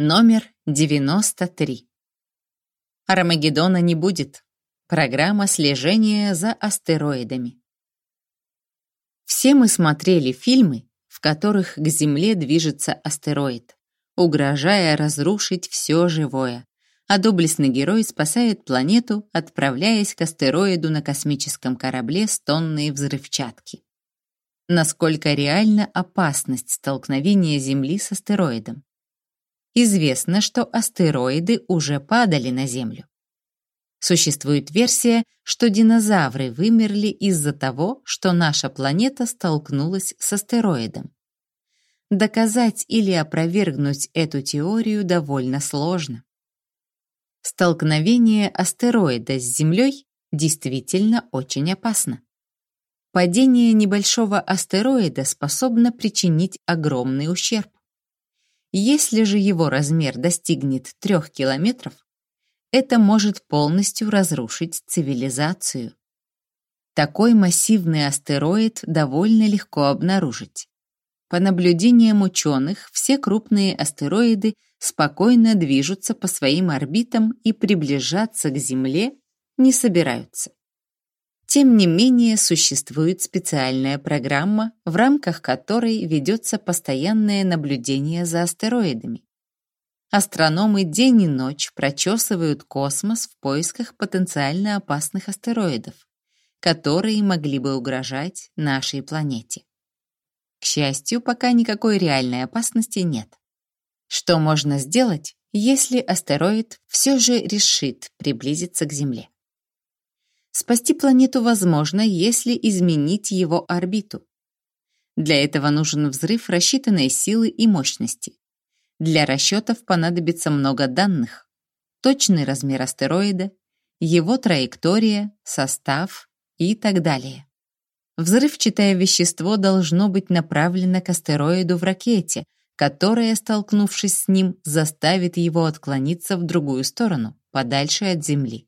Номер 93. Армагеддона не будет. Программа слежения за астероидами. Все мы смотрели фильмы, в которых к Земле движется астероид, угрожая разрушить все живое, а доблестный герой спасает планету, отправляясь к астероиду на космическом корабле с тонной взрывчатки. Насколько реальна опасность столкновения Земли с астероидом? Известно, что астероиды уже падали на Землю. Существует версия, что динозавры вымерли из-за того, что наша планета столкнулась с астероидом. Доказать или опровергнуть эту теорию довольно сложно. Столкновение астероида с Землей действительно очень опасно. Падение небольшого астероида способно причинить огромный ущерб. Если же его размер достигнет трех километров, это может полностью разрушить цивилизацию. Такой массивный астероид довольно легко обнаружить. По наблюдениям ученых, все крупные астероиды спокойно движутся по своим орбитам и приближаться к Земле не собираются. Тем не менее, существует специальная программа, в рамках которой ведется постоянное наблюдение за астероидами. Астрономы день и ночь прочесывают космос в поисках потенциально опасных астероидов, которые могли бы угрожать нашей планете. К счастью, пока никакой реальной опасности нет. Что можно сделать, если астероид все же решит приблизиться к Земле? Спасти планету возможно, если изменить его орбиту. Для этого нужен взрыв рассчитанной силы и мощности. Для расчетов понадобится много данных. Точный размер астероида, его траектория, состав и так далее. Взрывчатое вещество должно быть направлено к астероиду в ракете, которая, столкнувшись с ним, заставит его отклониться в другую сторону, подальше от Земли.